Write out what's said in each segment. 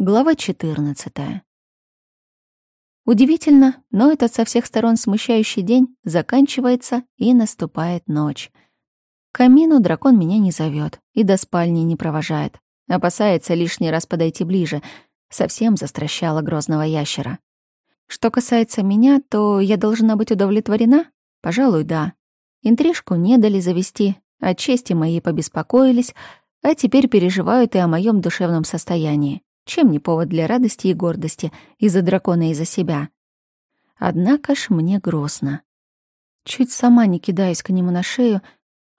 Глава 14. Удивительно, но этот со всех сторон смущающий день заканчивается и наступает ночь. К камину дракон меня не зовет и до спальни не провожает. Опасается лишний раз подойти ближе. Совсем застращала грозного ящера. Что касается меня, то я должна быть удовлетворена? Пожалуй, да. Интрижку не дали завести, о чести моей побеспокоились, а теперь переживают и о моем душевном состоянии. Чем не повод для радости и гордости из-за дракона и за себя? Однако ж мне грустно. Чуть сама не кидаюсь к нему на шею,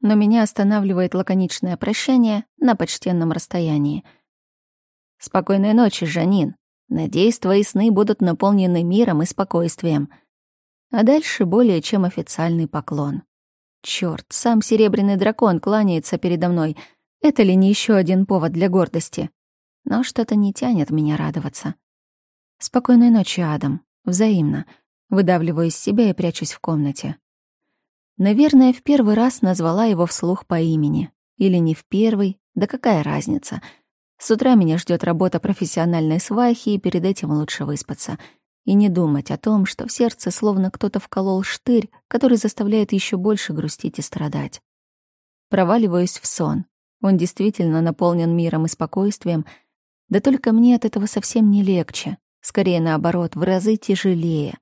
но меня останавливает лаконичное прощание на почтенном расстоянии. «Спокойной ночи, Жанин. Надеюсь, твои сны будут наполнены миром и спокойствием». А дальше более чем официальный поклон. Чёрт, сам серебряный дракон кланяется передо мной. Это ли не еще один повод для гордости? Но что-то не тянет меня радоваться. Спокойной ночи, Адам. Взаимно. Выдавливаю из себя и прячусь в комнате. Наверное, в первый раз назвала его вслух по имени. Или не в первый, да какая разница. С утра меня ждет работа профессиональной свахи, и перед этим лучше выспаться. И не думать о том, что в сердце словно кто-то вколол штырь, который заставляет еще больше грустить и страдать. Проваливаюсь в сон. Он действительно наполнен миром и спокойствием — да только мне от этого совсем не легче, скорее наоборот, в разы тяжелее.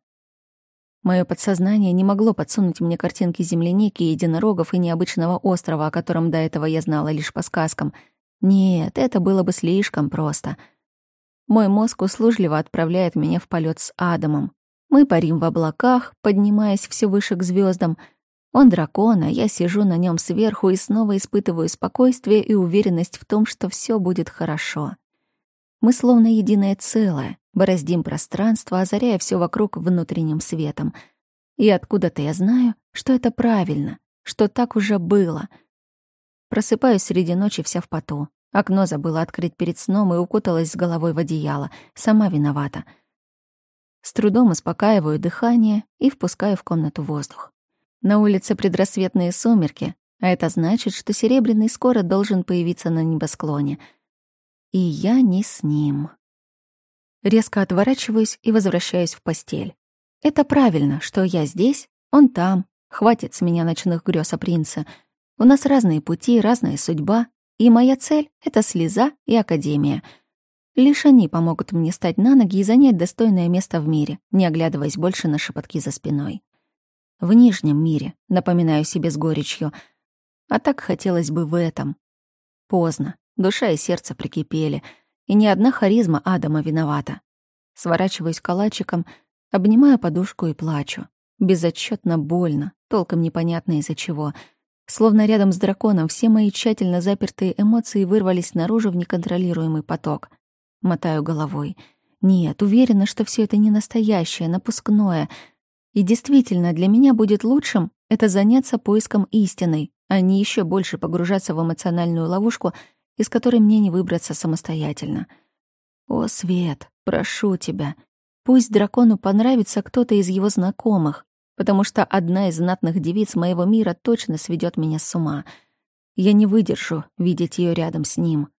Мое подсознание не могло подсунуть мне картинки земляники, единорогов и необычного острова, о котором до этого я знала лишь по сказкам. Нет, это было бы слишком просто. Мой мозг услужливо отправляет меня в полет с Адамом. Мы парим в облаках, поднимаясь все выше к звездам. Он дракон, а я сижу на нем сверху и снова испытываю спокойствие и уверенность в том, что все будет хорошо. Мы словно единое целое, бороздим пространство, озаряя все вокруг внутренним светом. И откуда-то я знаю, что это правильно, что так уже было. Просыпаюсь среди ночи вся в поту. Окно забыла открыть перед сном и укуталась с головой в одеяло. Сама виновата. С трудом успокаиваю дыхание и впускаю в комнату воздух. На улице предрассветные сумерки, а это значит, что Серебряный скоро должен появиться на небосклоне — и я не с ним. Резко отворачиваюсь и возвращаюсь в постель. Это правильно, что я здесь, он там. Хватит с меня ночных грез о принце. У нас разные пути, разная судьба, и моя цель — это слеза и академия. Лишь они помогут мне стать на ноги и занять достойное место в мире, не оглядываясь больше на шепотки за спиной. В нижнем мире, напоминаю себе с горечью. А так хотелось бы в этом. Поздно. Душа и сердце прикипели, и ни одна харизма Адама виновата. Сворачиваюсь калачиком, обнимаю подушку и плачу. Безотчетно больно, толком непонятно из-за чего. Словно рядом с драконом все мои тщательно запертые эмоции вырвались наружу в неконтролируемый поток. Мотаю головой. Нет, уверена, что все это не настоящее, напускное. И действительно, для меня будет лучшим это заняться поиском истины, а не еще больше погружаться в эмоциональную ловушку — из которой мне не выбраться самостоятельно. О, Свет, прошу тебя, пусть дракону понравится кто-то из его знакомых, потому что одна из знатных девиц моего мира точно сведет меня с ума. Я не выдержу видеть ее рядом с ним.